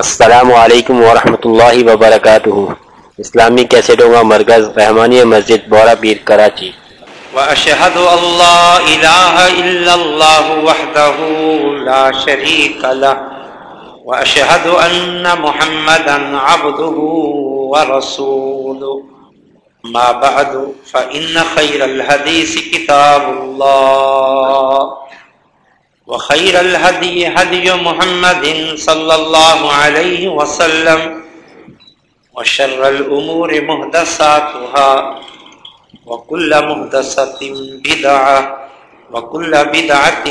السلام علیکم ورحمۃ اللہ وبرکاتہ۔ اسلامی کیسٹوں کا مرکز رحمانی مسجد بورا پیر کراچی۔ وأشهد أن لا إله إلا الله وحده لا شريك له وأشهد أن محمدا عبده ورسوله ما بعد فإن خير الحديث كتاب الله وخير الهدي هدي محمد صلى الله عليه وسلم وشر الأمور مهدساتها وكل مهدسة بدعة وكل بدعة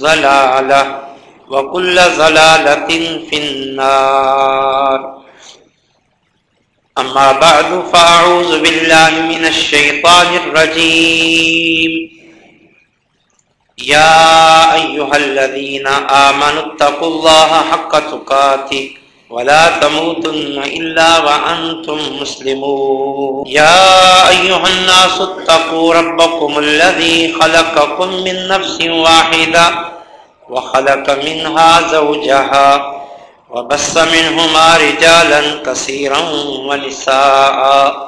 ضلالة وكل ضلالة في النار. أما بعد، فأعوذ بالله من الشيطان الرجيم. يا أيها الذين آمنوا اتقوا الله حق تقاتك ولا تموتن إلا وأنتم مسلمون. يا أيها الناس اتقوا ربكم الذي خلقكم من نفس واحدة وخلق منها زوجها وبس منهما رجالا كثيرا ونساء.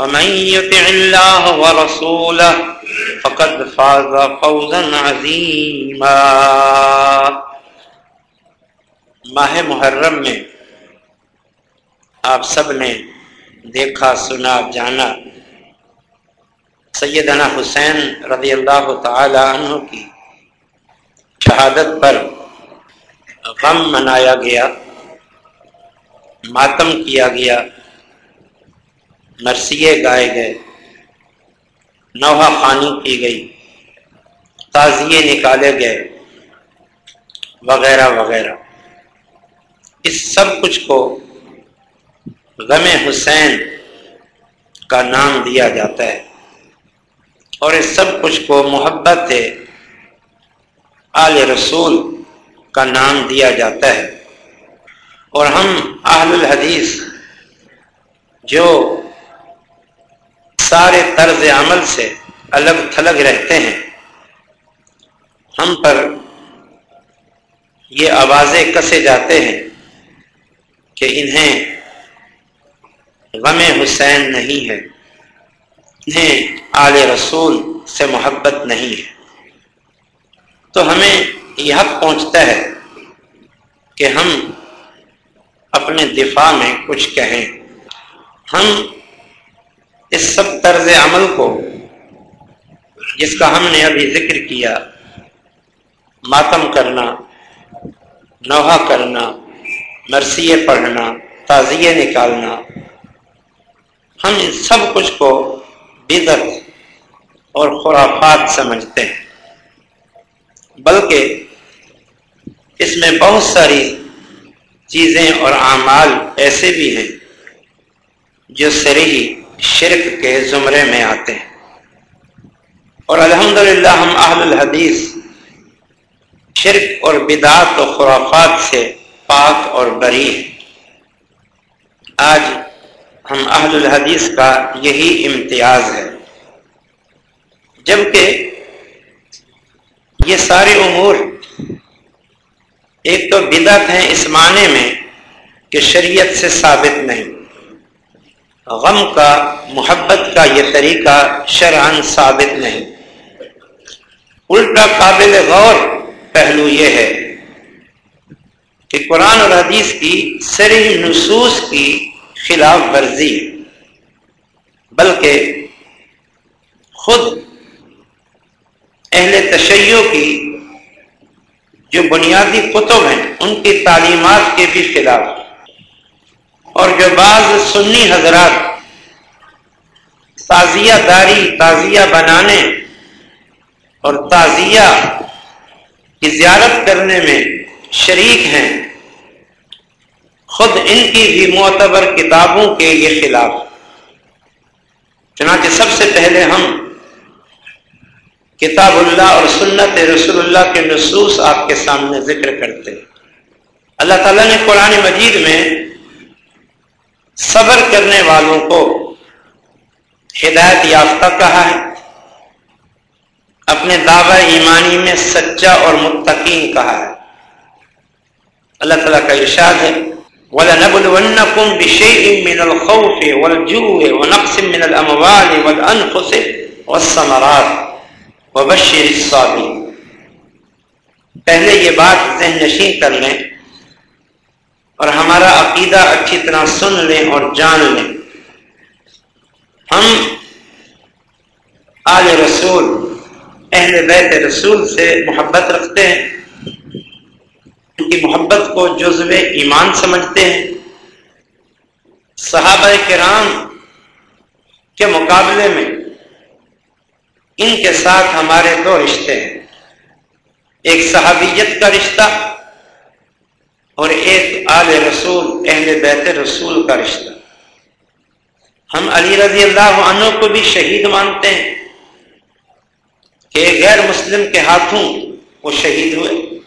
ومن يطع الله ورسوله فقد فاز فوزا عظيما. ماہ محرم میں آپ سب نے دیکھا، سنا، جانا سیدنا حسین رضی اللہ تعالی عنہ کی شہادت پر غم منایا گیا، ماتم کیا گیا۔ مرثیے گائے گئے۔ نوحہ خانی کی گئی۔ تعزیے نکالے گئے۔ وغیرہ وغیرہ۔ اس سب کچھ کو غم حسین کا نام دیا جاتا ہے۔ اور اس سب کچھ کو محبت آل رسول کا نام دیا جاتا ہے۔ اور ہم اہل الحدیث جو سارے طرز عمل سے الگ تھلگ رہتے ہیں۔ ہم پر یہ آوازیں کسے جاتے ہیں کہ انہیں غم حسین نہیں ہے، انہیں آل رسول سے محبت نہیں ہے۔ تو ہمیں یہ حق پہنچتا ہے کہ ہم اپنے دفاع میں کچھ کہیں۔ ہم اس سب طرز عمل کو جس کا ہم نے ابھی ذکر کیا، ماتم کرنا، نوحہ کرنا مرثیے پڑھنا تعزیے نکالنا، ہم ان سب کچھ کو بدت اور خرافات سمجھتے ہیں۔ بلکہ اس میں بہت ساری چیزیں اور اعمال ایسے بھی ہیں جو سری شرک کے زمرے میں آتے ہیں۔ اور الحمدللہ ہم اہل الحدیث شرک اور بدعت و خرافات سے پاک اور بری ہیں۔ آج ہم اہل الحدیث کا یہی امتیاز ہے۔ جبکہ یہ سارے امور ایک تو بدعت ہیں اس معنی میں کہ شریعت سے ثابت نہیں۔ غم کا، محبت کا یہ طریقہ شرعن ثابت نہیں۔ الٹا قابل غور پہلو یہ ہے کہ قرآن اور حدیث کی سری نصوص کی خلاف ورزی، بلکہ خود اہل تشیع کی جو بنیادی کتب ہیں، ان کی تعلیمات کے بھی خلاف۔ اور جو بعض سنی حضرات تازیہ داری، تازیہ بنانے اور تازیہ کی زیارت کرنے میں شریک ہیں، خود ان کی بھی معتبر کتابوں کے یہ خلاف۔ چنانچہ سب سے پہلے ہم کتاب اللہ اور سنت رسول اللہ کے نصوص آپ کے سامنے ذکر کرتے اللہ تعالیٰ نے قرآن مجید میں صبر کرنے والوں کو ہدایت یافتہ کہا ہے۔ اپنے دعوی ایمانی میں سچا اور متقین کہا ہے۔ اللہ تعالیٰ کا ارشاد ہے۔ وَلَنَبْلُوَنَّكُمْ بِشَيْءٍ مِّنَ الْخَوْفِ وَالْجُوءِ وَنَقْصٍ مِّنَ الْأَمْوَالِ وَالْأَنفُسِ وَالثَّمَرَاتِ وَبَشِّرِ الصَّابِرِينَ۔ پہلے یہ بات ذہن نشین کر لیں۔ اور ہمارا عقیدہ اچھی طرح سن لیں اور جان لیں۔ ہم آل رسول، اہل بیت رسول سے محبت رکھتے ہیں۔ ان کی محبت کو جزو ایمان سمجھتے ہیں۔ صحابہ کرام کے مقابلے میں ان کے ساتھ ہمارے دو رشتے ہیں۔ ایک صحابیت کا رشتہ اور ایک آل رسول، اہل بیت رسول کا رشتہ۔ ہم علی رضی اللہ عنہ کو بھی شہید مانتے ہیں کہ غیر مسلم کے ہاتھوں وہ شہید ہوئے۔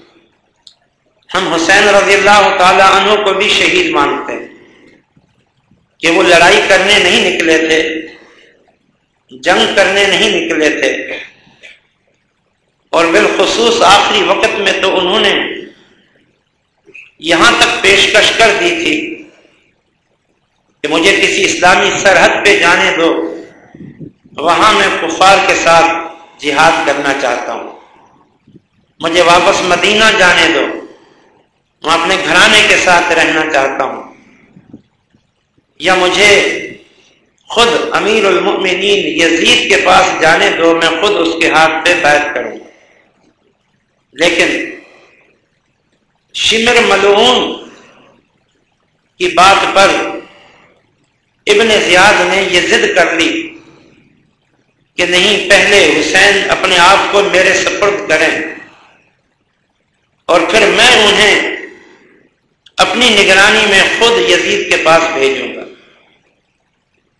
ہم حسین رضی اللہ تعالی عنہ کو بھی شہید مانتے ہیں کہ وہ لڑائی کرنے نہیں نکلے تھے، جنگ کرنے نہیں نکلے تھے۔ اور بالخصوص آخری وقت میں تو انہوں نے یہاں تک پیشکش کر دی تھی کہ مجھے کسی اسلامی سرحد پہ جانے دو، وہاں میں کفار کے ساتھ جہاد کرنا چاہتا ہوں۔ مجھے واپس مدینہ جانے دو، میں اپنے گھرانے کے ساتھ رہنا چاہتا ہوں۔ یا مجھے خود امیر المؤمنین یزید کے پاس جانے دو، میں خود اس کے ہاتھ پہ بیت کروں۔ لیکن شمر ملعون کی بات پر ابن زیاد نے یہ ضد کر لی کہ نہیں، پہلے حسین اپنے آپ کو میرے سپرد کریں۔ اور پھر میں انہیں اپنی نگرانی میں خود یزید کے پاس بھیجوں گا۔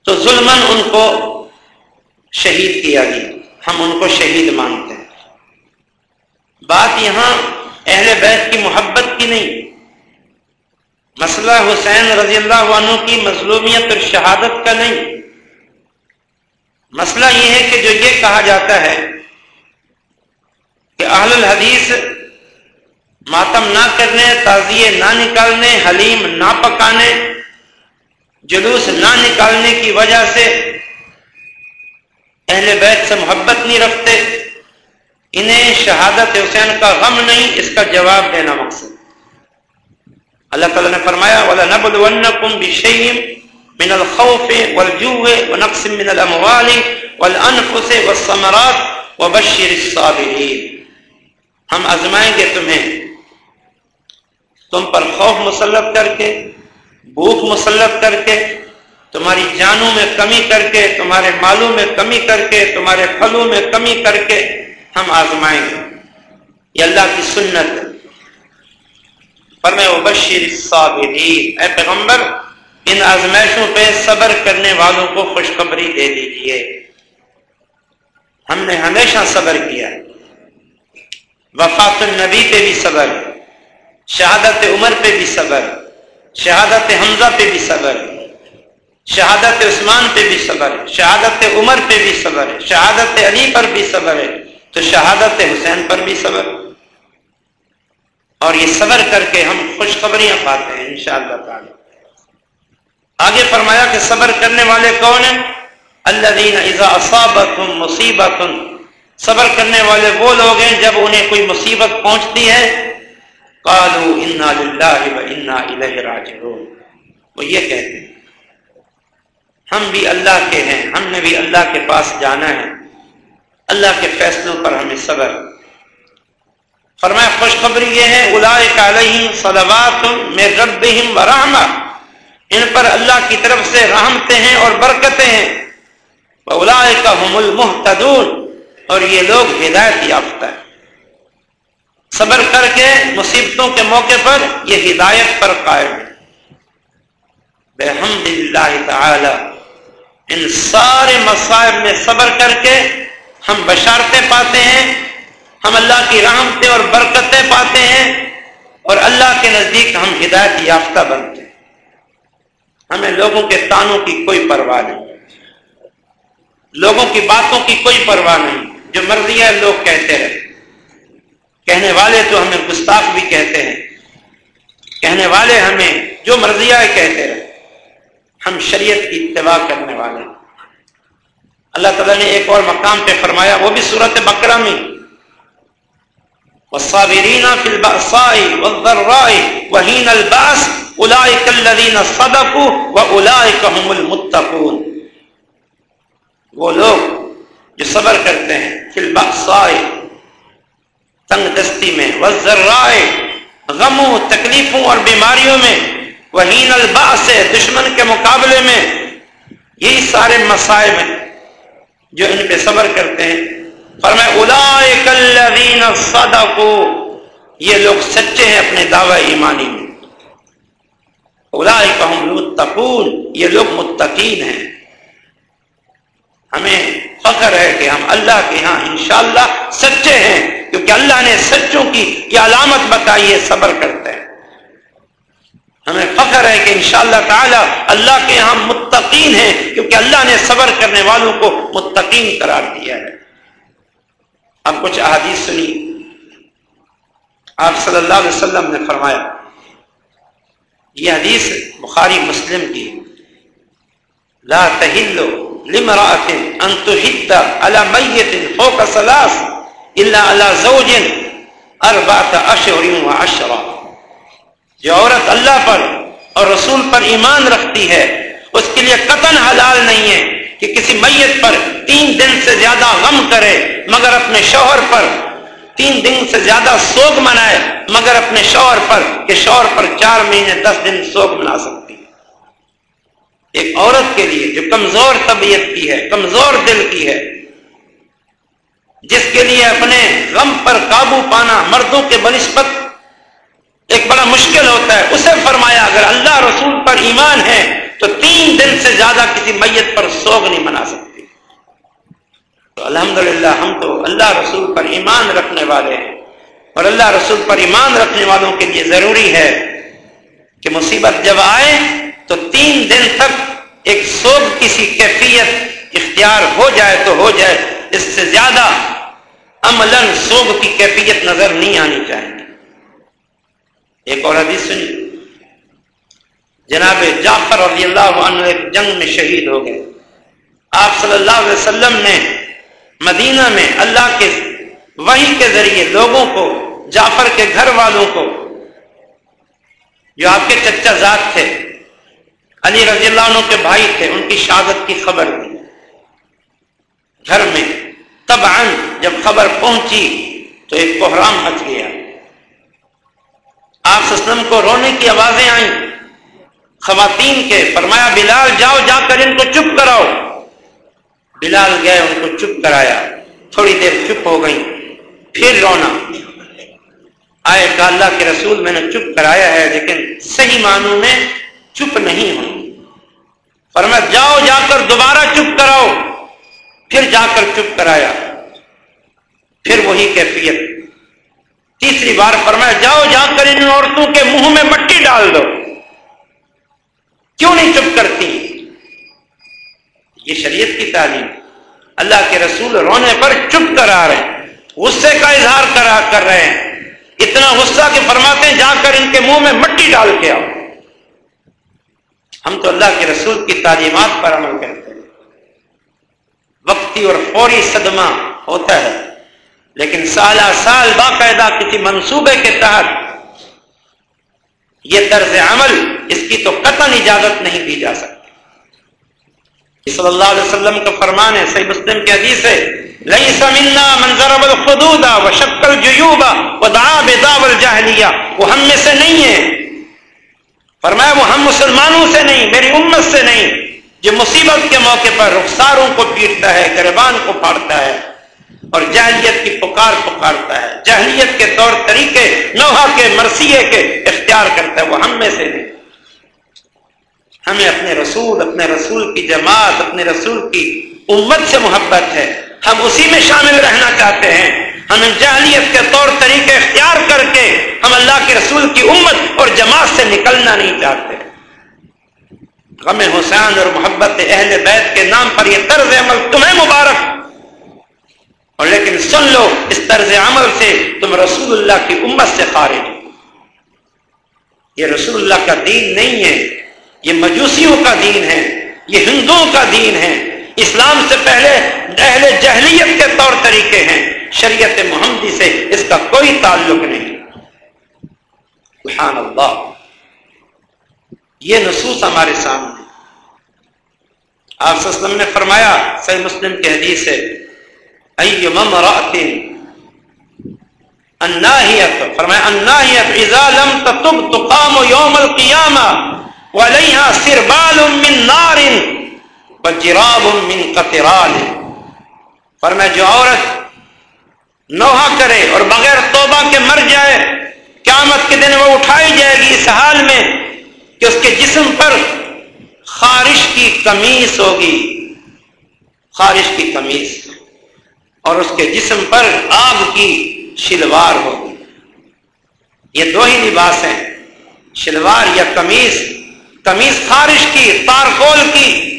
تو ظلمن ان کو شہید کیا گیا۔ ہم ان کو شہید مانتے ہیں۔ بات یہاں اہل بیت کی محبت کی نہیں۔ مسئلہ حسین رضی اللہ عنہ کی مظلومیت اور شہادت کا نہیں۔ مسئلہ یہ ہے کہ جو یہ کہا جاتا ہے کہ اہل الحدیث ماتم نہ کرنے تعزیے نہ نکالنے، حلیم نہ پکانے، جلوس نہ نکالنے کی وجہ سے اہل بیت سے محبت نہیں رکھتے۔ انہیں شہادت حسین کا غم نہیں، اس کا جواب دینا مقصد۔ اللہ تعالیٰ نے فرمایا والا نبل ون کم بشیم من الخوف والجوع ونقص من الاموال والانفس والثمرات وبشر الصابرين۔ ہم ازمائیں گے تمہیں۔ تم پر خوف مسلط کر کے، بھوک مسلط کر کے، تمہاری جانوں میں کمی کر کے، تمہارے مالوں میں کمی کر کے، تمہارے پھلوں میں کمی کر کے ہم آزمائیں گے۔ یہ اللہ کی سنت پر میں بشیر صابرین اے پیغمبر، ان آزمائشوں پہ صبر کرنے والوں کو خوشخبری دے دیجیے ہم نے ہمیشہ صبر کیا وفات النبی پہ بھی صبر، شہادت عمر پہ بھی صبر، شہادت حمزہ پہ بھی صبر، شہادت عثمان پہ بھی صبر، شہادت عمر پہ بھی صبر، شہادت علی پر بھی صبر ہے۔ تو شہادت حسین پر بھی صبر۔ اور یہ صبر کر کے ہم خوشخبریاں پاتے ہیں، انشاءاللہ تعالی۔ آگے فرمایا کہ صبر کرنے والے کون ہیں؟ اللہ دین اصابت مصیبت۔ صبر کرنے والے وہ لوگ ہیں جب انہیں کوئی مصیبت پہنچتی ہے۔ کالو انا انا راجعون۔ وہ یہ کہتے ہیں، ہم بھی اللہ کے ہیں، ہم نے بھی اللہ کے پاس جانا ہے۔ اللہ کے فیصلوں پر ہمیں صبر۔ فرمایا، خوشخبری یہ ہے علیہم صلوات میں ربہم ورحمہ ان پر اللہ کی طرف سے رحمتے ہیں اور برکتیں ہیں۔ بولا کا المحتدون اور یہ لوگ ہدایت یافتہ ہے صبر کر کے مصیبتوں کے موقع پر یہ ہدایت پر قائم ہے بحمد اللہ تعالی، ان سارے مصائب میں صبر کر کے ہم بشارتیں پاتے ہیں، ہم اللہ کی رحمتیں اور برکتیں پاتے ہیں اور اللہ کے نزدیک ہم ہدایت یافتہ بنتے ہیں۔ ہمیں لوگوں کے تانوں کی کوئی پرواہ نہیں۔ لوگوں کی باتوں کی کوئی پرواہ نہیں۔ جو مرضی ہے لوگ کہتے رہے کہنے والے تو ہمیں گستاخ بھی کہتے ہیں۔ کہنے والے ہمیں جو مرضی ہے کہتے رہے ہم شریعت کی اتباع کرنے والے ہیں۔ اللہ تعالیٰ نے ایک اور مقام پہ فرمایا، وہ بھی صورت بکرا میں۔ والصابرین فی البأساء والضراء وحین الباس اولئک الذین صدقوا واولئک هم المتقون۔ وہ لوگ جو صبر کرتے ہیں فی البأساء، تنگ دستی میں، والضراء، غموں، تکلیفوں اور بیماریوں میں وہین الباس دشمن کے مقابلے میں، یہی سارے مسائب ہیں جو ان پہ صبر کرتے ہیں۔ فرمائے، اولائک الذین صدقوا، یہ لوگ سچے ہیں اپنے دعوی ایمانی میں۔ اولائک هم المتقون، یہ لوگ متقین ہیں۔ ہمیں فخر ہے کہ ہم اللہ کے ہاں انشاءاللہ سچے ہیں، کیونکہ اللہ نے سچوں کی یہ علامت بتائی ہے، صبر کرتے ہیں۔ ہمیں فخر ہے کہ انشاءاللہ تعالی اللہ کے یہاں متقین ہیں، کیونکہ اللہ نے صبر کرنے والوں کو متقین قرار دیا ہے۔ اب کچھ احادیث سنی۔ آپ صلی اللہ علیہ وسلم نے فرمایا، یہ حدیث بخاری مسلم کی لا تہلو لمرأة ان تحد على میت فوق ثلاث الا على زوج اربعة اشهر وعشرة۔ جو عورت اللہ پر اور رسول پر ایمان رکھتی ہے، اس کے لیے قطن حلال نہیں ہے کہ کسی میت پر تین دن سے زیادہ غم کرے مگر اپنے شوہر پر، تین دن سے زیادہ سوگ منائے مگر اپنے شوہر پر کہ شوہر پر چار مہینے دس دن سوگ منا سکتی ہے۔ ایک عورت کے لیے جو کمزور طبیعت کی ہے، کمزور دل کی ہے، جس کے لیے اپنے غم پر قابو پانا مردوں کے بنسبت ایک بڑا مشکل ہوتا ہے۔ اسے فرمایا، اگر اللہ رسول پر ایمان ہے، تو تین دن سے زیادہ کسی میت پر سوگ نہیں منا سکتی۔ تو الحمدللہ، ہم تو اللہ رسول پر ایمان رکھنے والے ہیں۔ اور اللہ رسول پر ایمان رکھنے والوں کے لیے ضروری ہے کہ مصیبت جب آئے، تو تین دن تک ایک سوگ کسی کیفیت اختیار ہو جائے تو ہو جائے۔ اس سے زیادہ عملاً سوگ کی کیفیت نظر نہیں آنی چاہیے۔ ایک اور حدیث سنی۔ جناب جعفر رضی اللہ عنہ ایک جنگ میں شہید ہو گئے۔ آپ صلی اللہ علیہ وسلم نے مدینہ میں اللہ کے وہی کے ذریعے لوگوں کو، جعفر کے گھر والوں کو، جو آپ کے چچا ذات تھے، علی رضی اللہ عنہ کے بھائی تھے، ان کی شہادت کی خبر دی۔ گھر میں تب جب خبر پہنچی تو ایک کوحرام مچ گیا۔ آپ سسلم کو رونے کی آوازیں آئیں۔ خواتین کے فرمایا، بلال جاؤ، جا کر ان کو چپ کراؤ۔ بلال گئے، ان کو چپ کرایا۔ تھوڑی دیر چپ ہو گئی پھر رونا۔ آئے کہ اللہ کے رسول میں نے چپ کرایا ہے، لیکن صحیح معنوں میں چپ نہیں ہوں۔ فرمایا، جاؤ، جا کر دوبارہ چپ کراؤ۔ پھر جا کر چپ کرایا۔ پھر وہی کیفیت۔ تیسری بار فرمایا، جاؤ جا کر ان عورتوں کے منہ میں مٹی ڈال دو۔ کیوں نہیں چپ کرتی؟ یہ شریعت کی تعلیم۔ اللہ کے رسول رونے پر چپ کرا رہے ہیں، غصے کا اظہار کرا کر رہے ہیں۔ اتنا غصہ کہ فرماتے ہیں، جا کر ان کے منہ میں مٹی ڈال کے آؤ۔ ہم تو اللہ کے رسول کی تعلیمات پر عمل کرتے ہیں۔ وقتی اور فوری صدمہ ہوتا ہے۔ لیکن سالہ سال باقاعدہ کسی منصوبے کے تحت یہ طرز عمل اس کی تو قطن اجازت نہیں دی جا سکتی۔ صلی اللہ علیہ وسلم کا فرمان ہے، صحیح مسلم کی حدیث ہے لئی سمنا منظر الخدودا و شکل جیوبا و دا بے جاہلیہ وہ ہم میں سے نہیں ہے۔ فرمایا، وہ ہم مسلمانوں سے نہیں، میری امت سے نہیں، جو مصیبت کے موقع پر رخساروں کو پیٹتا ہے گربان کو پھاڑتا ہے۔ اور جہلیت کی پکار پکارتا ہے۔ جہلیت کے طور طریقے نوحا کے، مرثیے کے اختیار کرتا ہے، وہ ہم میں سے نہیں۔ ہمیں اپنے رسول اپنے رسول کی جماعت، اپنے رسول کی امت سے محبت ہے۔ ہم اسی میں شامل رہنا چاہتے ہیں۔ ہمیں جہلیت کے طور طریقے اختیار کر کے ہم اللہ کے رسول کی امت اور جماعت سے نکلنا نہیں چاہتے۔ غم حسین اور محبت اہل بیت کے نام پر یہ طرز عمل تمہیں مبارک اور لیکن سن لو اس طرز عمل سے تم رسول اللہ کی امت سے خارج ہو۔ یہ رسول اللہ کا دین نہیں ہے، یہ مجوسیوں کا دین ہے، یہ ہندوؤں کا دین ہے۔ اسلام سے پہلے اہل جہلیت کے طور طریقے ہیں، شریعت محمدی سے اس کا کوئی تعلق نہیں۔ سبحان اللہ۔ یہ نصوص ہمارے سامنے۔ آپ نے فرمایا، صحیح مسلم کے حدیث سے فرمایا الناہیت اذا لم تتب تقام یوم القیامہ وعلیہا سربال من نار وجراب من قطران. فرمایا، جو عورت نوحہ کرے اور بغیر توبہ کے مر جائے، قیامت کے دن وہ اٹھائی جائے گی اس حال میں کہ اس کے جسم پر خارش کی کمیز ہوگی۔ خارش کی کمیز اور اس کے جسم پر آگ کی شلوار ہوگی یہ دو ہی لباس ہیں۔ شلوار یا کمیز کمیز خارش کی تارکول کی۔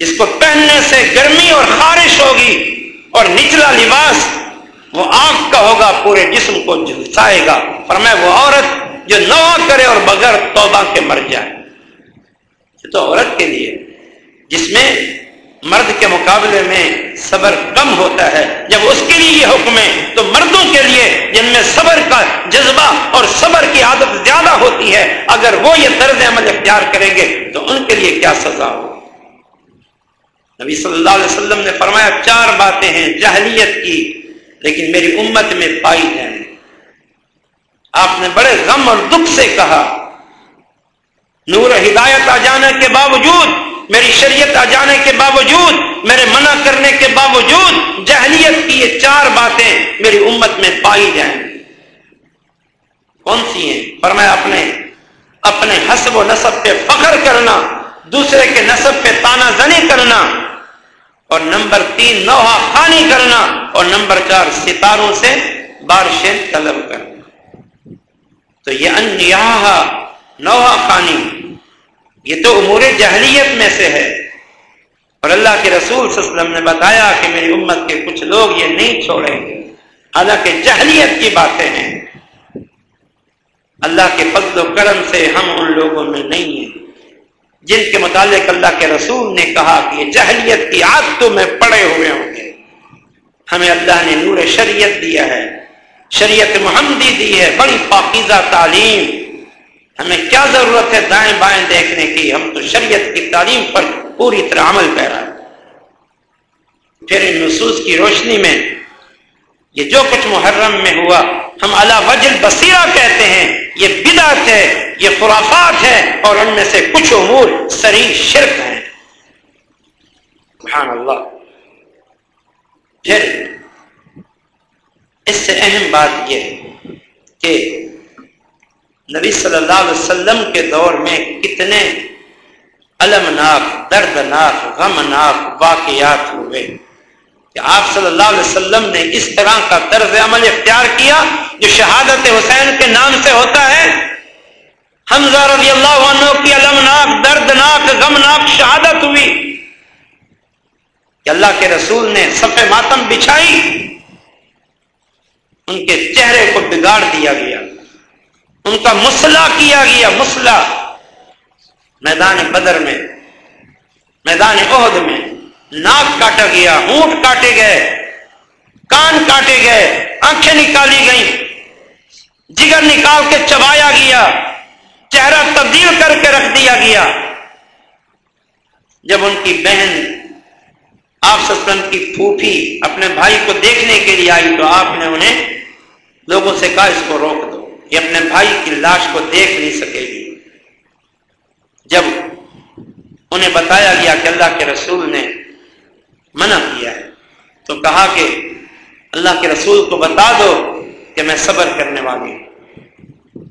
جس کو پہننے سے گرمی اور خارش ہوگی اور نچلا لباس، وہ آنکھ کا ہوگا، پورے جسم کو جلسائے گا۔ پر میں وہ عورت جو نوا کرے اور بغیر توبہ کے مر جائے۔ یہ تو عورت کے لیے، جس میں مرد کے مقابلے میں صبر کم ہوتا ہے۔ جب اس کے لیے یہ حکم ہے، تو مردوں کے لیے جن میں صبر کا جذبہ اور صبر کی عادت زیادہ ہوتی ہے، اگر وہ یہ طرز عمل اختیار کریں گے، تو ان کے لیے کیا سزا ہو نبی صلی اللہ علیہ وسلم نے فرمایا، چار باتیں ہیں جہلیت کی، لیکن میری امت میں پائی جائیں۔ آپ نے بڑے غم اور دکھ سے کہا، نور ہدایت آ جانے کے باوجود میری شریعت آ جانے کے باوجود، میرے منع کرنے کے باوجود جہلیت کی یہ چار باتیں میری امت میں پائی جائیں۔ کون سی ہیں؟ پر میں اپنے اپنے حسب و نصب پہ فخر کرنا، دوسرے کے نصب پہ تانا زنی کرنا، اور نمبر تین، نوحہ خانی کرنا، اور نمبر چار، ستاروں سے بارشیں طلب کرنا۔ تو یہ انہا نوحہ خانی یہ تو امور جہلیت میں سے ہے۔ اور اللہ کے رسول صلی اللہ علیہ وسلم نے بتایا کہ میری امت کے کچھ لوگ یہ نہیں چھوڑیں گے۔ حالانکہ جہلیت کی باتیں ہیں۔ اللہ کے فضل و کرم سے ہم ان لوگوں میں نہیں ہیں۔ جن کے متعلق اللہ کے رسول نے کہا کہ یہ جہلیت کی عادتوں میں پڑے ہوئے ہوں گے۔ ہمیں اللہ نے نور شریعت دیا ہے۔ شریعت محمدی دی ہے۔ بڑی پاکیزہ تعلیم۔ ہمیں کیا ضرورت ہے دائیں بائیں دیکھنے کی؟ ہم تو شریعت کی تعلیم پر پوری طرح عمل کر پھر ان نصوص کی روشنی میں یہ جو کچھ محرم میں ہوا، ہم اللہ وجل بصیرہ کہتے ہیں، یہ بدعت ہے، یہ خرافات ہے اور ان میں سے کچھ امور سری شرک ہیں۔ سبحان اللہ۔ پھر اس سے اہم بات یہ کہ نبی صلی اللہ علیہ وسلم کے دور میں کتنے المناک دردناک، غمناک واقعات ہوئے۔ کہ آپ صلی اللہ علیہ وسلم نے اس طرح کا طرز عمل اختیار کیا جو شہادت حسین کے نام سے ہوتا ہے۔ حمزہ رضی اللہ عنہ کی المناک دردناک، غمناک شہادت ہوئی۔ کہ اللہ کے رسول نے سفے ماتم بچھائی۔ ان کے چہرے کو بگاڑ دیا گیا۔ ان کا مسلح کیا گیا مسلح میدان بدر میں، میدان عہد میں ناک کاٹا گیا اونٹ کاٹے گئے، کان کاٹے گئے، آنکھیں نکالی گئیں۔ جگر نکال کے چبایا گیا، چہرہ تبدیل کر کے رکھ دیا گیا۔ جب ان کی بہن آپ سسلم کی پھوپھی اپنے بھائی کو دیکھنے کے لیے آئی تو آپ نے انہیں لوگوں سے کہا، اس کو روک دو۔ یہ اپنے بھائی کی لاش کو دیکھ نہیں سکے گی۔ جب انہیں بتایا گیا کہ اللہ کے رسول نے منع کیا ہے، تو کہا کہ اللہ کے رسول کو بتا دو کہ میں صبر کرنے والی ہوں۔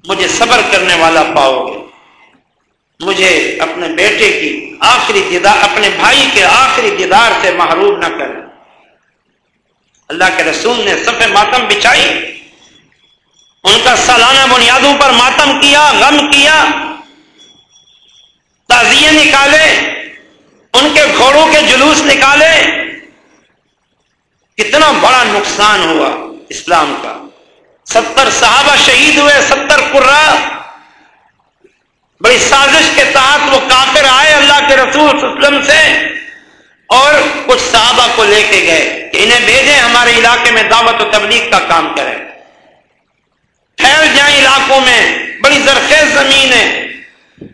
مجھے صبر کرنے والا پاؤ گے۔ مجھے اپنے بیٹے کی آخری دیدار اپنے بھائی کے آخری دیدار سے محروم نہ کرے اللہ کے رسول نے سفید ماتم بچھائی۔ ان کا سالانہ بنیادوں پر ماتم کیا، غم کیا تازیے نکالے، ان کے گھوڑوں کے جلوس نکالے۔ کتنا بڑا نقصان ہوا اسلام کا۔ ستر صحابہ شہید ہوئے، ستر قرا۔ بڑی سازش کے تحت وہ کافر آئے اللہ کے رسول وسلم سے اور کچھ صحابہ کو لے کے گئے کہ انہیں بھیجیں، ہمارے علاقے میں دعوت و تبلیغ کا کام کریں۔ پھیل جائیں علاقوں میں، بڑی زرخیز زمین ہے۔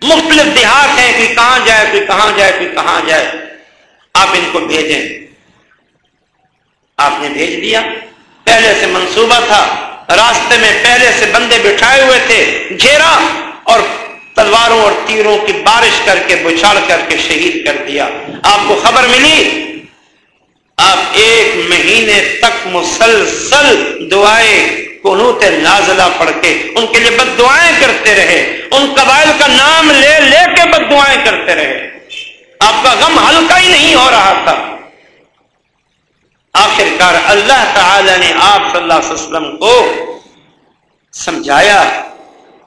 مختلف دیہات ہیں کوئی کہاں جائے، کوئی کہاں جائے، کوئی کہاں جائے۔ آپ ان کو بھیجیں۔ آپ نے بھیج دیا۔ پہلے سے منصوبہ تھا۔ راستے میں پہلے سے بندے بٹھائے ہوئے تھے۔ گھیرا اور تلواروں اور تیروں کی بارش کر کے، بچھاڑ کر کے شہید کر دیا۔ آپ کو خبر ملی؟ آپ ایک مہینے تک مسلسل دعائیں کنوت نازلہ پڑھ کے ان کے لیے بد دعائیں کرتے رہے، ان قبائل کا نام لے لے کے بد دعائیں کرتے رہے۔ آپ کا غم ہلکا ہی نہیں ہو رہا تھا۔ آخر کار اللہ تعالی نے آپ صلی اللہ علیہ وسلم کو سمجھایا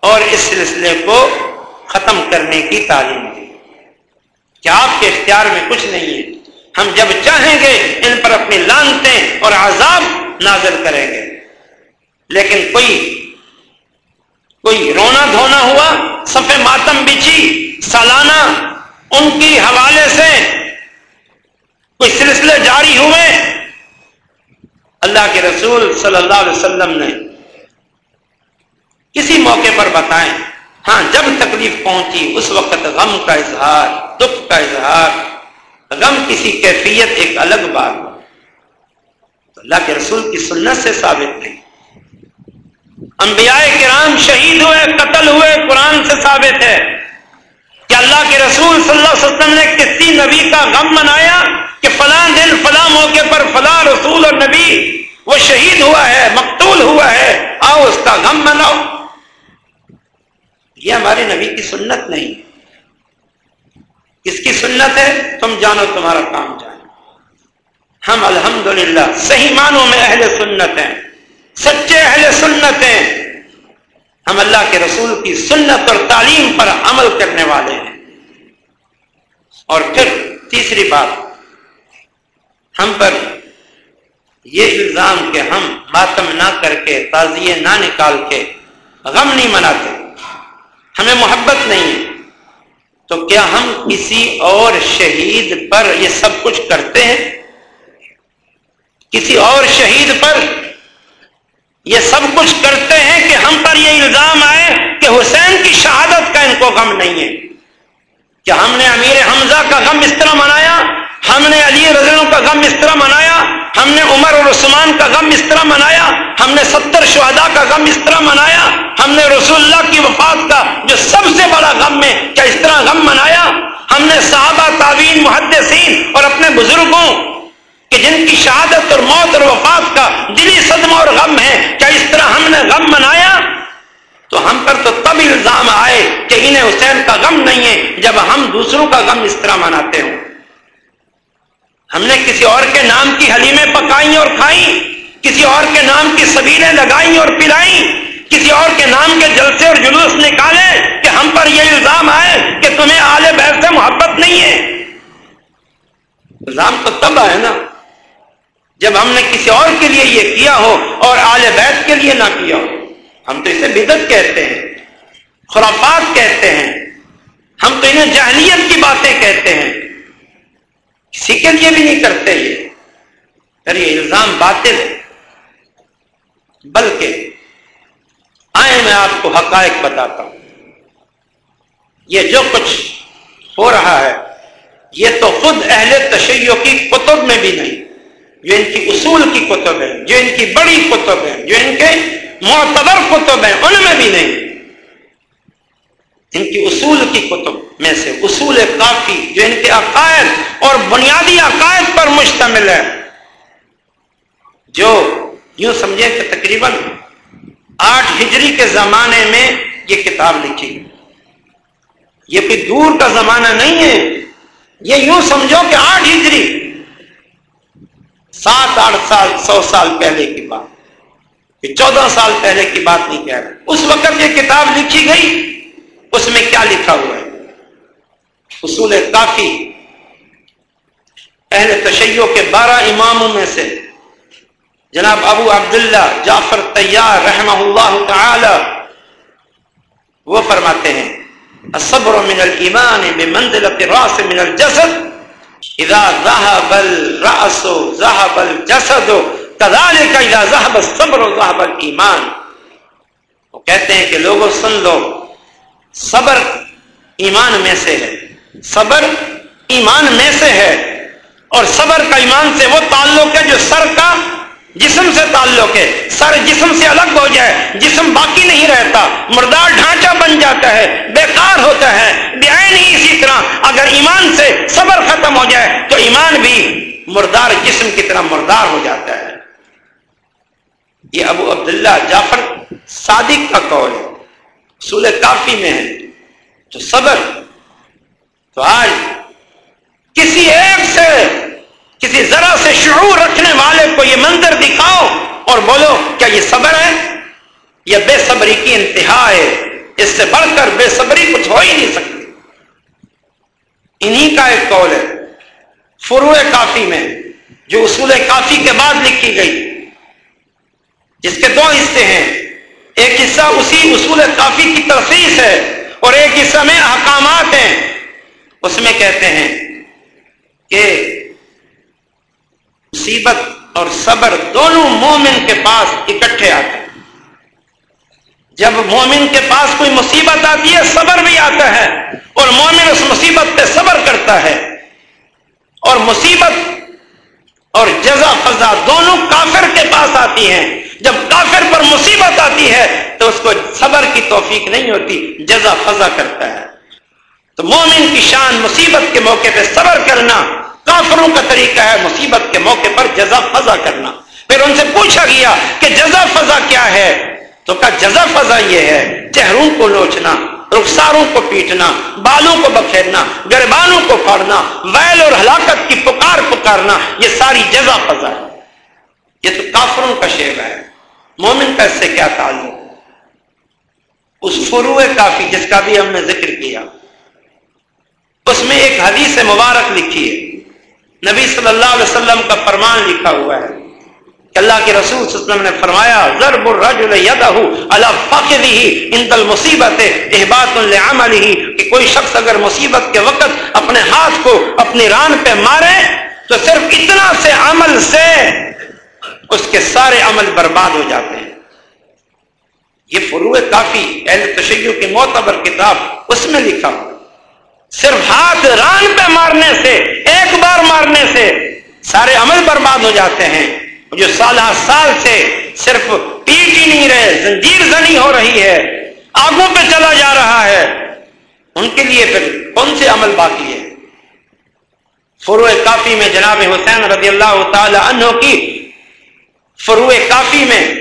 اور اس سلسلے کو ختم کرنے کی تعلیم دی۔ کہ آپ کے اختیار میں کچھ نہیں ہے۔ ہم جب چاہیں گے ان پر اپنی لانتیں اور عذاب نازل کریں گے۔ لیکن کوئی کوئی رونا دھونا ہوا سفے ماتم بچھی، سالانہ ان کی حوالے سے کوئی سلسلے جاری ہوئے۔ اللہ کے رسول صلی اللہ علیہ وسلم نے کسی موقع پر بتائیں ہاں جب تکلیف پہنچی، اس وقت غم کا اظہار، دکھ کا اظہار، غم کسی کیفیت ایک الگ بات۔ اللہ کے رسول کی سنت سے ثابت نہیں۔ انبیاء کرام شہید ہوئے، قتل ہوئے، قرآن سے ثابت ہے کہ اللہ کے رسول صلی اللہ علیہ وسلم نے کسی نبی کا غم منایا کہ فلاں دن، فلاں موقع پر فلاں رسول اور نبی وہ شہید ہوا ہے، مقتول ہوا ہے، آؤ اس کا غم مناؤ۔ یہ ہمارے نبی کی سنت نہیں۔ کس کی سنت ہے؟ تم جانو تمہارا کام جانو ہم الحمدللہ صحیح معنوں میں اہل سنت ہیں۔ سچے اہل سنت ہیں۔ ہم اللہ کے رسول کی سنت اور تعلیم پر عمل کرنے والے ہیں۔ اور پھر تیسری بات، ہم پر یہ الزام کہ ہم ماتم نہ کر کے، تازیے نہ نکال کے غم نہیں مناتے۔ ہمیں محبت نہیں ہے۔ تو کیا ہم کسی اور شہید پر یہ سب کچھ کرتے ہیں؟ کسی اور شہید پر یہ سب کچھ کرتے ہیں کہ ہم پر یہ الزام آئے کہ حسین کی شہادت کا ان کو غم نہیں ہے۔ کیا ہم نے امیر حمزہ کا غم اس طرح منایا، ہم نے علی رضلوں کا غم اس طرح منایا، ہم نے عمر اور عثمان کا غم اس طرح منایا، ہم نے ستر شہدا کا غم اس طرح منایا، ہم نے رسول اللہ کی وفات کا جو سب سے بڑا غم ہے، کیا اس طرح غم منایا؟ ہم نے صحابہ تعوین محدثین اور اپنے بزرگوں کہ جن کی شہادت اور موت اور وفات کا دلی صدمہ اور غم ہے، کیا اس طرح ہم نے غم منایا؟ تو ہم پر تو تب الزام آئے کہ انہیں حسین کا غم نہیں ہے جب ہم دوسروں کا غم اس طرح مناتے ہوں۔ ہم نے کسی اور کے نام کی حلیمیں پکائیں اور کھائیں، کسی اور کے نام کی سبیلیں لگائیں اور پلائیں، کسی اور کے نام کے جلسے اور جلوس نکالے کہ ہم پر یہ الزام آئے کہ تمہیں آل بیت سے محبت نہیں ہے۔ الزام تو تب آئے نا جب ہم نے کسی اور کے لیے یہ کیا ہو اور آل بیت کے لیے نہ کیا ہو، ہم تو اسے بدت کہتے ہیں، خرافات کہتے ہیں، ہم تو انہیں جہلیت کی باتیں کہتے ہیں۔ کسی کے لیے بھی نہیں کرتے یہ۔ یہ الزام باطل ہے۔ بلکہ آئے میں آپ کو حقائق بتاتا ہوں۔ یہ جو کچھ ہو رہا ہے، یہ تو خود اہل تشیع کی کتب میں بھی نہیں۔ جو ان کی اصول کی کتب ہے جو ان کی بڑی کتب ہے جو ان کے معتبر کتب ہیں، ان میں بھی نہیں۔ ان کی اصول کی کتب میں سے اصول کافی، جو ان کے عقائد اور بنیادی عقائد پر مشتمل ہے جو یوں سمجھے کہ تقریباً آٹھ ہجری کے زمانے میں یہ کتاب لکھی۔ یہ کوئی دور کا زمانہ نہیں ہے۔ یہ یوں سمجھو کہ آٹھ ہجری سات آٹھ سال، سو سال پہلے کی بات۔ یہ چودہ سال پہلے کی بات نہیں کہہ رہا اس وقت یہ کتاب لکھی گئی، اس میں کیا لکھا ہوا ہے؟ اصول کافی۔ اہل تشیع کے بارہ اماموں میں سے۔ جناب ابو عبداللہ جعفر تیار رحمہ اللہ تعالی، وہ فرماتے ہیں، الصبر من الایمان بمنزلت راس من الجسد اذا ذهب الراس ذهب الجسد، كذلك اذا ذهب الصبر، ذهب الايمان وہ کہتے ہیں کہ لوگوں، سن لو، صبر ایمان میں سے ہے۔ صبر ایمان میں سے ہے۔ اور صبر کا ایمان سے وہ تعلق ہے جو سر کا جسم سے تعلق ہے۔ سر جسم سے الگ ہو جائے، جسم باقی نہیں رہتا۔ مردار ڈھانچہ بن جاتا ہے، بیکار ہوتا ہے۔ نہیں اسی طرح اگر ایمان سے صبر ختم ہو جائے، تو ایمان بھی مردار جسم کی طرح مردار ہو جاتا ہے۔ یہ ابو عبداللہ جعفر صادق کا قول ہے۔ سولہ کافی میں ہے۔ تو صبر، تو آج کسی ایک سے کسی ذرا سے شعور رکھنے والے کو یہ منظر دکھاؤ اور بولو، کیا یہ صبر ہے؟ یا بے صبری کی انتہا ہے۔ اس سے بڑھ کر بے صبری کچھ ہو ہی نہیں سکتی انہی کا ایک قول ہے۔ فروع کافی میں، جو اصول کافی کے بعد لکھی گئی، جس کے دو حصے ہیں۔ ایک حصہ اسی اصول کافی کی تفصیص ہے اور ایک حصہ میں احکامات ہیں۔ اس میں کہتے ہیں کہ مصیبت اور صبر دونوں مومن کے پاس اکٹھے آتے ہیں۔ جب مومن کے پاس کوئی مصیبت آتی ہے، صبر بھی آتا ہے اور مومن اس مصیبت پہ صبر کرتا ہے۔ اور مصیبت اور جزا فضا دونوں کافر کے پاس آتی ہیں۔ جب کافر پر مصیبت آتی ہے، تو اس کو صبر کی توفیق نہیں ہوتی، جزا فضا کرتا ہے۔ تو مومن کی شان مصیبت کے موقع پہ صبر کرنا کافروں کا طریقہ ہے مصیبت کے موقع پر جزا فضا کرنا۔ پھر ان سے پوچھا گیا کہ جزا فضا کیا ہے؟ تو کہا، جزا فضا یہ ہے، چہروں کو لوچنا رخساروں کو پیٹنا، بالوں کو بکھیرنا، گربانوں کو پھاڑنا، ویل اور ہلاکت کی پکار پکارنا، یہ ساری جزا فضا ہے۔ یہ تو کافروں کا شعر ہے۔ مومن کا اس سے کیا تعلق؟ اس فروع کافی جس کا بھی ہم نے ذکر کیا۔ اس میں ایک حدیث مبارک لکھی ہے۔ نبی صلی اللہ علیہ وسلم کا فرمان لکھا ہوا ہے کہ اللہ کے رسول صلی اللہ علیہ وسلم نے فرمایا، ضرب الرجل یدہ علی فقدہ عند المصیبت احباط لعملہ کہ کوئی شخص اگر مصیبت کے وقت اپنے ہاتھ کو اپنی ران پہ مارے، تو صرف اتنا سے عمل سے اس کے سارے عمل برباد ہو جاتے ہیں۔ یہ فروع کافی، اہل تشیع کی معتبر کتاب اس میں لکھا ہوا صرف ہاتھ ران پہ مارنے سے، ایک بار مارنے سے سارے عمل برباد ہو جاتے ہیں۔ جو سال سال سے صرف پیٹ ہی نہیں رہے، زنجیر زنی ہو رہی ہے۔ آگوں پہ چلا جا رہا ہے۔ ان کے لیے پھر کون سے عمل باقی ہے؟ فروع کافی میں جناب حسین رضی اللہ تعالی عنہ کی فروع کافی میں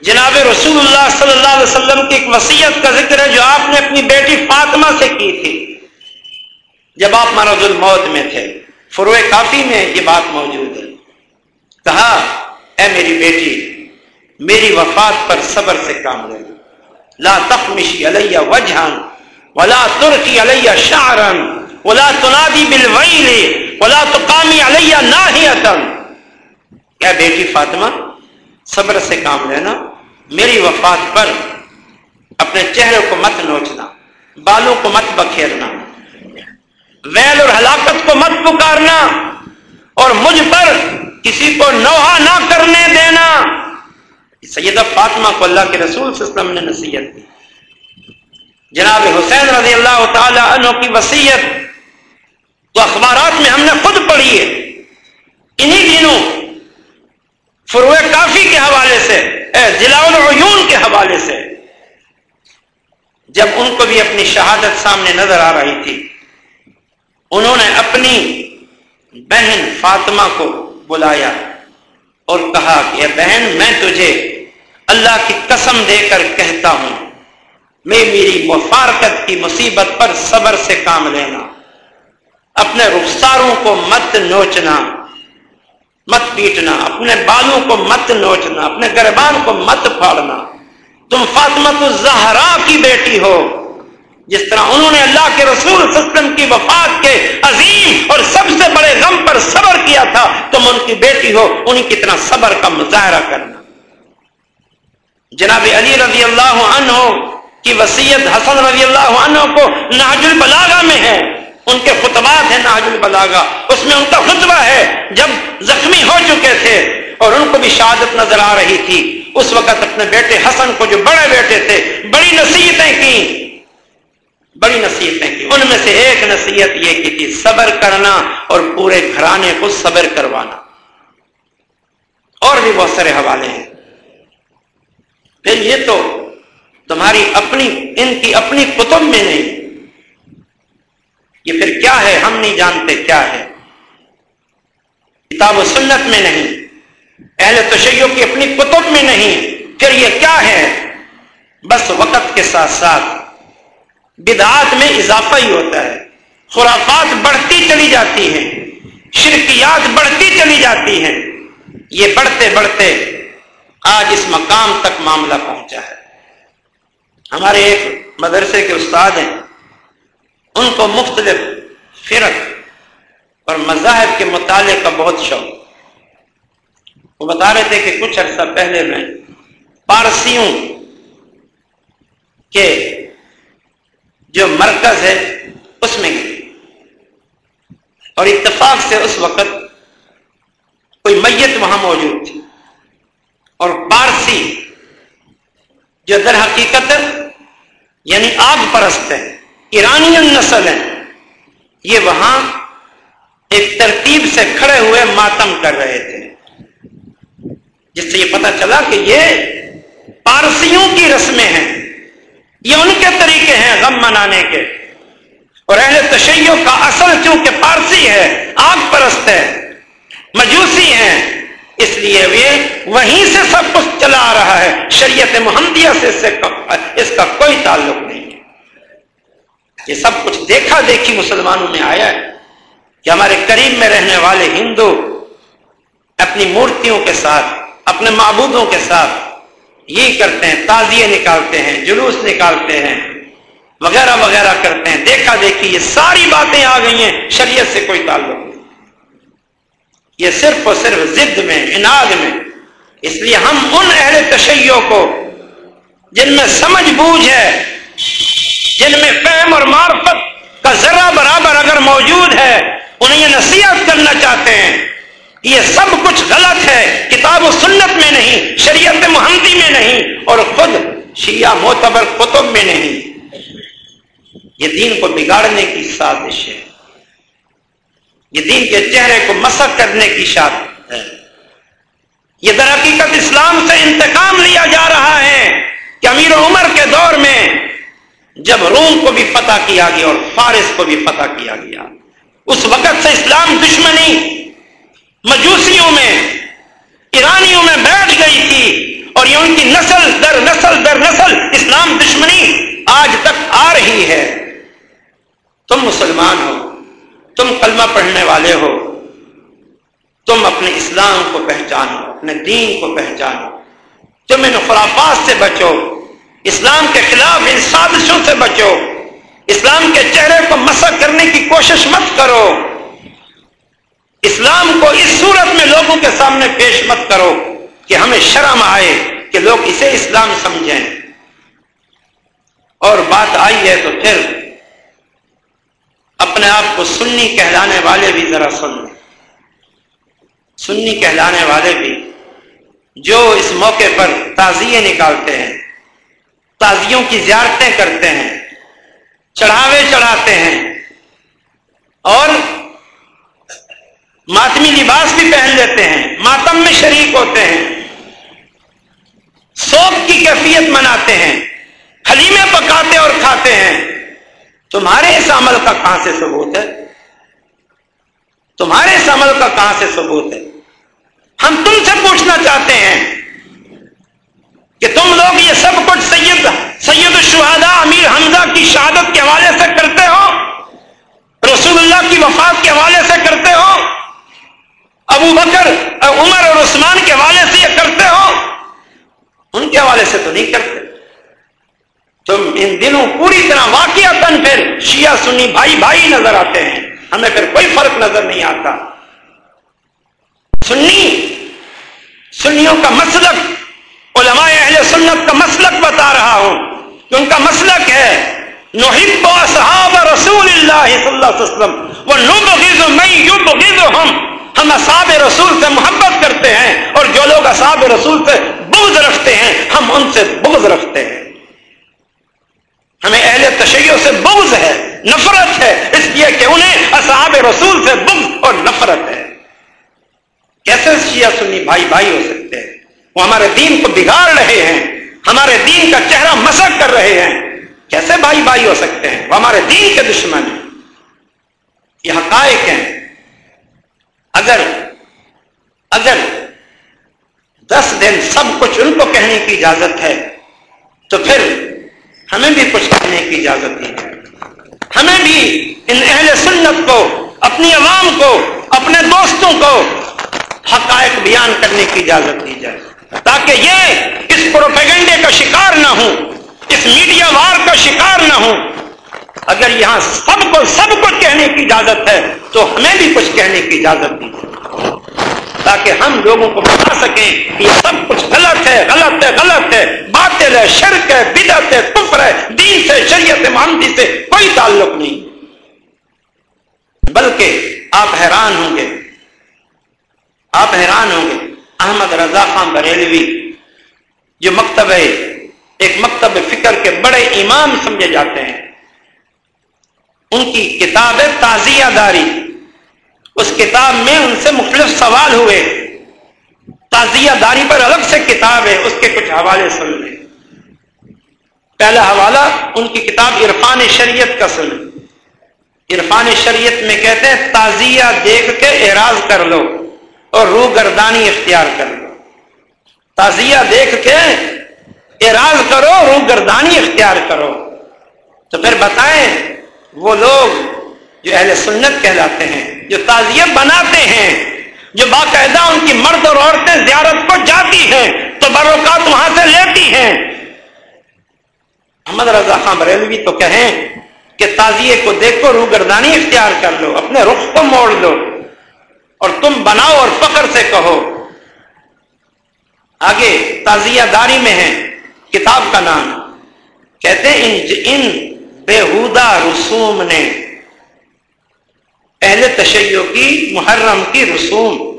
جناب رسول اللہ صلی اللہ علیہ وسلم کی ایک وسیعت کا ذکر ہے جو آپ نے اپنی بیٹی فاطمہ سے کی تھی۔ جب آپ مرض الموت میں تھے فروع کافی میں یہ بات موجود ہے۔ کہا، اے میری بیٹی، میری وفات پر صبر سے کام لے لا تخمشی علیہ وجہن ولا ترکی علیہ شعرن ولا تنادی بالویل، ولا تقامی علیہ ناہیتن کیا بیٹی فاطمہ، صبر سے کام لینا میری وفات پر اپنے چہرے کو مت نوچنا، بالوں کو مت بکھیرنا۔ ویل اور ہلاکت کو مت پکارنا اور مجھ پر کسی کو نوحا نہ کرنے دینا۔ سیدہ فاطمہ کو اللہ کے رسول صلی اللہ علیہ وسلم نے نصیحت دی۔ جناب حسین رضی اللہ تعالی عنہ کی وسیعت تو اخبارات میں ہم نے خود پڑھی ہے۔ انہی دنوں فروع کافی کے حوالے سے ضلع العیون کے حوالے سے، جب ان کو بھی اپنی شہادت سامنے نظر آ رہی تھی انہوں نے اپنی بہن فاطمہ کو بلایا اور کہا کہ بہن، میں تجھے اللہ کی قسم دے کر کہتا ہوں، میں میری مفارکت کی مصیبت پر صبر سے کام لینا، اپنے رخساروں کو مت نوچنا، مت پیٹنا، اپنے بالوں کو مت نوچنا، اپنے گربان کو مت پھاڑنا، تم فاطمت الزہرا کی بیٹی ہو۔ جس طرح انہوں نے اللہ کے رسول سسٹم کی وفات کے عظیم اور سب سے بڑے غم پر صبر کیا تھا، تم ان کی بیٹی ہو انہیں کتنا صبر کا مظاہرہ کرنا۔ جناب علی رضی اللہ عنہ کی وسیعت حسن رضی اللہ عنہ کو ناج البلاغا میں ہے۔ ان کے خطبات ہیں ناج البلاغا اس میں ان کا خطبہ ہے، جب زخمی ہو چکے تھے اور ان کو بھی شہادت نظر آ رہی تھی۔ اس وقت اپنے بیٹے حسن کو جو بڑے بیٹے تھے، بڑی نصیحتیں کی بڑی نصیحتیں کی ان میں سے ایک نصیحت یہ کی تھی، صبر کرنا اور پورے گھرانے کو صبر کروانا۔ اور بھی بہت سارے حوالے ہیں۔ پھر یہ تو تمہاری اپنی، ان کی اپنی کتب میں نہیں۔ یہ پھر کیا ہے؟ ہم نہیں جانتے کیا ہے۔ کتاب و سنت میں نہیں۔ اہل تشیع کی اپنی کتب میں نہیں۔ پھر یہ کیا ہے؟ بس وقت کے ساتھ ساتھ بدعات میں اضافہ ہی ہوتا ہے۔ خرافات بڑھتی چلی جاتی ہیں۔ شرکیات بڑھتی چلی جاتی ہیں۔ یہ بڑھتے بڑھتے آج اس مقام تک معاملہ پہنچا ہے۔ ہمارے ایک مدرسے کے استاد ہیں۔ ان کو مختلف فرق اور مذاہب کے مطالعے کا بہت شوق۔ وہ بتا رہے تھے کہ کچھ عرصہ پہلے میں پارسیوں کے جو مرکز ہے، اس میں گئی۔ اور اتفاق سے اس وقت کوئی میت وہاں موجود تھی۔ اور پارسی جو در حقیقت یعنی آگ پرست ہے ایرانی نسل ہے، یہ وہاں ایک ترتیب سے کھڑے ہوئے ماتم کر رہے تھے۔ جس سے یہ پتا چلا کہ یہ پارسیوں کی رسمیں ہیں۔ یہ ان کے طریقے ہیں غم منانے کے۔ اور اہل تشیعوں کا اصل چونکہ پارسی ہے، آگ پرست ہے، مجوسی ہیں، اس لیے وہ وہیں سے سب کچھ چلا آ رہا ہے۔ شریعت محمدیہ سے اس کا کوئی تعلق نہیں ہے۔ یہ سب کچھ دیکھا دیکھی مسلمانوں میں آیا ہے کہ ہمارے قریب میں رہنے والے ہندو اپنی مورتیوں کے ساتھ، اپنے معبودوں کے ساتھ یہ کرتے ہیں تازیے نکالتے ہیں، جلوس نکالتے ہیں، وغیرہ وغیرہ کرتے ہیں۔ دیکھا دیکھی یہ ساری باتیں آ گئی ہیں، شریعت سے کوئی تعلق نہیں۔ یہ صرف اور صرف ضد میں اناج میں۔ اس لیے ہم ان اہل تشیعوں کو، جن میں سمجھ بوجھ ہے، جن میں فہم اور معرفت کا ذرا برابر اگر موجود ہے، انہیں یہ نصیحت کرنا چاہتے ہیں۔ یہ سب کچھ غلط ہے، کتاب و سنت میں نہیں، شریعت محمدی میں نہیں اور خود شیعہ معتبر کتب میں نہیں۔ یہ دین کو بگاڑنے کی سازش ہے۔ یہ دین کے چہرے کو مسق کرنے کی شاد ہے۔ یہ در حقیقت اسلام سے انتقام لیا جا رہا ہے کہ امیر عمر کے دور میں جب روم کو بھی فتح کیا گیا اور فارس کو بھی فتح کیا گیا۔ اس وقت سے اسلام دشمنی مجوسیوں میں، ایرانیوں میں بیٹھ گئی تھی اور یہ ان کی نسل در نسل در نسل اسلام دشمنی آج تک آ رہی ہے۔ تم مسلمان ہو، تم کلمہ پڑھنے والے ہو، تم اپنے اسلام کو پہچانو، اپنے دین کو پہچانو۔ تم ان خرافات سے بچو، اسلام کے خلاف ان سازشوں سے بچو، اسلام کے چہرے کو مسق کرنے کی کوشش مت کرو۔ اسلام کو اس صورت میں لوگوں کے سامنے پیش مت کرو کہ ہمیں شرم آئے کہ لوگ اسے اسلام سمجھیں۔ اور بات آئی ہے تو پھر اپنے آپ کو سنی کہلانے والے بھی ذرا سن۔ لیں سنی کہلانے والے بھی جو اس موقع پر تازیے نکالتے ہیں تازیوں کی زیارتیں کرتے ہیں، چڑھاوے چڑھاتے ہیں۔ اور ماتمی لباس بھی پہن لیتے ہیں، ماتم میں شریک ہوتے ہیں۔ سوپ کی کیفیت مناتے ہیں حلیمے پکاتے اور کھاتے ہیں۔ تمہارے اس عمل کا کہاں سے ثبوت ہے؟ تمہارے اس عمل کا کہاں سے ثبوت ہے؟ ہم تم سے پوچھنا چاہتے ہیں کہ تم لوگ یہ سب کچھ سید سید الشہداء اللہ کی شہادت کے حوالے سے کرتے ہو؟ رسول اللہ کی وفات کے حوالے سے کرتے ہو؟ ابو بکر عمر اور عثمان کے حوالے سے یہ کرتے ہو؟ ان کے حوالے سے تو نہیں کرتے۔ تم ان دنوں پوری طرح واقعہ تن پھر شیعہ سنی بھائی بھائی نظر آتے ہیں۔ ہمیں پھر کوئی فرق نظر نہیں آتا۔ سنی، سنیوں کا مسلک، علماء اہل سنت کا مسلک بتا رہا ہوں۔ کہ ان کا مسلک ہے، نحب اصحاب رسول اللہ صلی اللہ علیہ وسلم وہ نبغض من یبغضهم ہم اصحاب رسول سے محبت کرتے ہیں اور جو لوگ اصحاب رسول سے بغض رکھتے ہیں، ہم ان سے بغض رکھتے ہیں۔ ہمیں اہل تشیع سے بغض ہے، نفرت ہے، اس لیے کہ انہیں اصحاب رسول سے بغض اور نفرت ہے۔ کیسے شیعہ سنی بھائی بھائی ہو سکتے ہیں؟ وہ ہمارے دین کو بگاڑ رہے ہیں، ہمارے دین کا چہرہ مسق کر رہے ہیں۔ کیسے بھائی بھائی ہو سکتے ہیں؟ وہ ہمارے دین کے دشمن ہیں۔ یہ حقائق ہیں۔ اگر اگر دس دن سب کچھ ان کو کہنے کی اجازت ہے، تو پھر ہمیں بھی کچھ کہنے کی اجازت نہیں ہے۔ ہمیں بھی ان اہل سنت کو، اپنی عوام کو، اپنے دوستوں کو حقائق بیان کرنے کی اجازت دی جائے۔ تاکہ یہ اس پروپیگنڈے کا شکار نہ ہوں، اس میڈیا وار کا شکار نہ ہوں اگر یہاں سب کو سب کچھ کہنے کی اجازت ہے، تو ہمیں بھی کچھ کہنے کی اجازت دی تاکہ ہم لوگوں کو بتا سکیں کہ یہ سب کچھ غلط ہے غلط ہے غلط ہے۔ باطل ہے، شرک ہے بدت ہے، کفر ہے۔ دین سے، شریعت محمدی سے کوئی تعلق نہیں۔ بلکہ آپ حیران ہوں گے۔ آپ حیران ہوں گے۔ احمد رضا خان بریلوی، جو مکتب ہے، ایک مکتب فکر کے بڑے امام سمجھے جاتے ہیں۔ ان کی کتاب ہے تازیہ داری اس کتاب میں ان سے مختلف سوال ہوئے۔ تازیہ داری پر الگ سے کتاب ہے، اس کے کچھ حوالے سن لیں۔ پہلا حوالہ، ان کی کتاب عرفان شریعت کا سن۔ عرفان شریعت میں کہتے ہیں، تازیہ دیکھ کے اعراض کر لو اور روح گردانی اختیار کر لو۔ تازیہ دیکھ کے اعراض کرو روح گردانی اختیار کرو۔ تو پھر بتائیں وہ لوگ جو اہل سنت کہلاتے ہیں، جو تعزیت بناتے ہیں، جو باقاعدہ ان کی مرد اور عورتیں زیارت کو جاتی ہیں، تو بروکات وہاں سے لیتی ہیں۔ محمد رضا خان بریلوی تو کہیں کہ تازیے کو دیکھو روح گردانی اختیار کر لو، اپنے رخ کو موڑ لو، اور تم بناؤ اور فخر سے کہو۔ آگے تازیہ داری میں ہے، کتاب کا نام۔ کہتے ہیں ان بےحودہ رسوم نے۔ اہل تشیع کی، محرم کی رسوم۔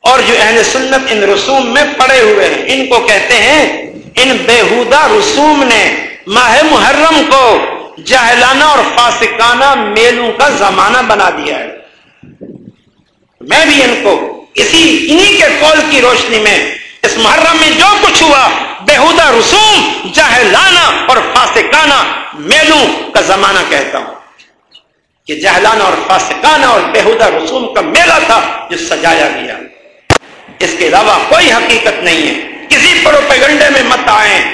اور جو اہل سنت ان رسوم میں پڑے ہوئے ہیں، ان کو کہتے ہیں، ان بےحودہ رسوم نے ماہ محرم کو جہلانہ اور فاسقانہ میلوں کا زمانہ بنا دیا ہے۔ میں بھی ان کو اسی انہی کے قول کی روشنی میں، اس محرم میں جو کچھ ہوا بےحدہ رسوم جہلانہ اور فاسقانہ۔ میلوں کا زمانہ کہتا ہوں کہ جہلانہ اور فاسقانہ اور بےحدہ رسوم کا میلہ تھا جو سجایا گیا۔ اس کے علاوہ کوئی حقیقت نہیں ہے۔ کسی پروپیگنڈے میں مت آئے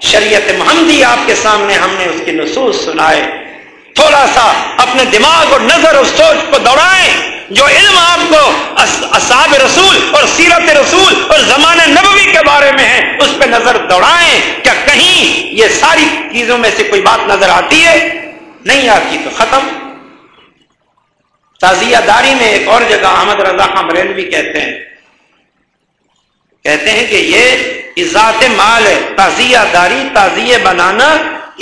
شریعت محمدی آپ کے سامنے ہم نے اس کی نصوص سنائے۔ تھوڑا سا اپنے دماغ اور نظر اور سوچ کو دوڑائیں۔ جو علم آپ کو اصحاب رسول اور سیرت رسول اور زمان نبوی کے بارے میں ہے، اس پہ نظر دوڑائیں کیا کہیں یہ ساری چیزوں میں سے کوئی بات نظر آتی ہے؟ نہیں آتی تو ختم۔ تازیہ داری میں ایک اور جگہ احمد رضا خان کہتے ہیں۔ کہتے ہیں کہ یہ ذات مال ہے، تازیہ داری، تازیہ بنانا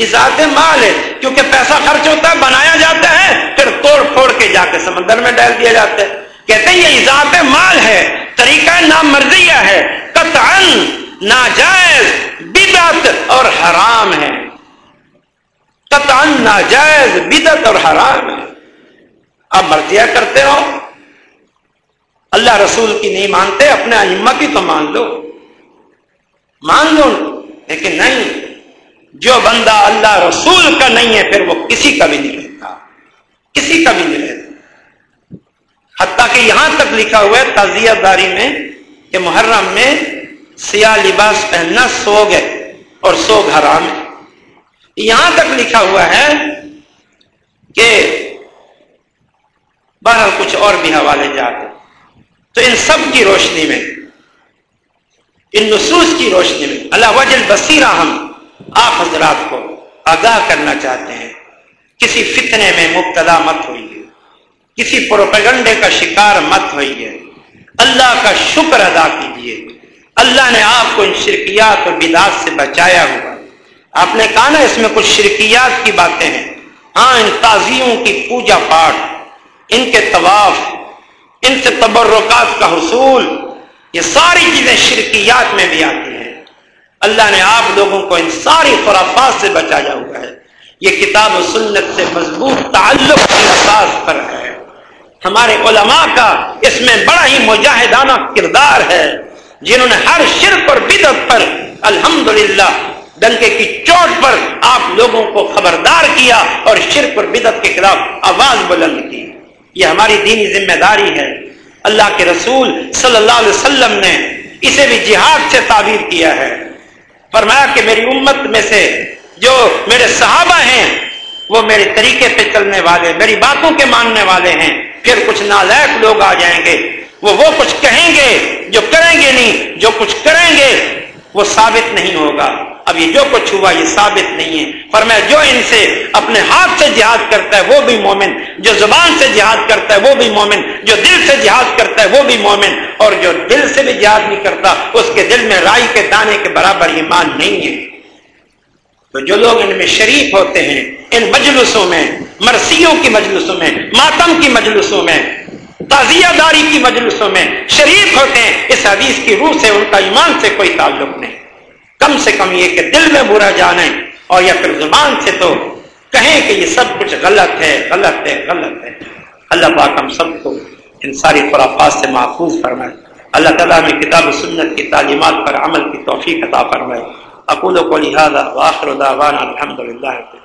ذات مال ہے، کیونکہ پیسہ خرچ ہوتا ہے، بنایا جاتا ہے، پھر توڑ پھوڑ کے جا کے سمندر میں ڈال دیا جاتا ہے کہتے ہیں یہ ذات مال ہے، طریقہ نام ہے۔ قطعا ناجائز بدت اور حرام ہے۔ قطعا ناجائز بدت اور حرام ہے۔ آپ مرضیہ کرتے ہو۔ اللہ رسول کی نہیں مانتے، اپنے ائمہ کی تو مان لو۔ مان لو۔ لیکن نہیں۔ جو بندہ اللہ رسول کا نہیں ہے، پھر وہ کسی کا بھی نہیں رہتا۔ کسی کا بھی نہیں رہتا۔ حتیٰ کہ یہاں تک لکھا ہوا ہے تعزیہ داری میں کہ محرم میں سیاہ لباس پہننا سوگ ہے اور سوگ حرام ہے۔ یہاں تک لکھا ہوا ہے کہ بہرحال کچھ اور بھی حوالے جاتے تو ان سب کی روشنی میں، ان نصوص کی روشنی میں، اللہ وجل بصیرہ ہم آپ حضرات کو آگاہ کرنا چاہتے ہیں، کسی فتنے میں مبتلا مت ہوئی ہے کسی پروپیگنڈے کا شکار مت ہوئی ہے اللہ کا شکر ادا کیجیے۔ اللہ نے آپ کو ان شرکیات اور بدعات سے بچایا ہوا۔ آپ نے کہا نا، اس میں کچھ شرکیات کی باتیں ہیں۔ ہاں ان تازیوں کی پوجا پاٹ ان کے طواف، ان سے تبرکات کا حصول، یہ ساری چیزیں شرکیات میں بھی آتی ہیں۔ اللہ نے آپ لوگوں کو ان ساری خرافات سے بچایا ہوا ہے۔ یہ کتاب و سنت سے مضبوط تعلق کی اساس پر ہے۔ ہمارے علماء کا اس میں بڑا ہی مجاہدانہ کردار ہے۔ جنہوں نے ہر شرک اور بدت پر الحمدللہ ڈنکے کی چوٹ پر آپ لوگوں کو خبردار کیا اور شرک اور بدت کے خلاف آواز بلند کی۔ یہ ہماری دینی ذمہ داری ہے۔ اللہ کے رسول صلی اللہ علیہ وسلم نے اسے بھی جہاد سے تعبیر کیا ہے۔ فرمایا کہ میری امت میں سے جو میرے صحابہ ہیں، وہ میرے طریقے پہ چلنے والے، میری باتوں کے ماننے والے ہیں۔ پھر کچھ نالائق لوگ آ جائیں گے، وہ وہ کچھ کہیں گے جو کریں گے نہیں، جو کچھ کریں گے، وہ ثابت نہیں ہوگا۔ اب یہ جو کچھ ہوا یہ ثابت نہیں ہے۔ پر میں جو ان سے اپنے ہاتھ سے جہاد کرتا ہے، وہ بھی مومن۔ جو زبان سے جہاد کرتا ہے، وہ بھی مومن۔ جو دل سے جہاد کرتا ہے، وہ بھی مومن۔ اور جو دل سے بھی جہاد نہیں کرتا، اس کے دل میں رائی کے دانے کے برابر ایمان نہیں ہے۔ تو جو لوگ ان میں شریف ہوتے ہیں، ان مجلسوں میں مرسیوں کی مجلسوں میں، ماتم کی مجلسوں میں، تازیہ داری کی مجلسوں میں شریف ہوتے ہیں، اس حدیث کی روح سے، ان کا ایمان سے کوئی تعلق نہیں۔ کم سے کم یہ کہ دل میں برا جانے اور یا پھر زبان سے تو کہیں کہ یہ سب کچھ غلط ہے غلط ہے غلط ہے۔ اللہ پاک ہم سب کو ان ساری خرافات سے محفوظ فرمائے۔ اللہ تعالیٰ میں کتاب و سنت کی تعلیمات پر عمل کی توفیق عطا فرمائے۔ اقول کو لہٰذا واخر الحمد للہ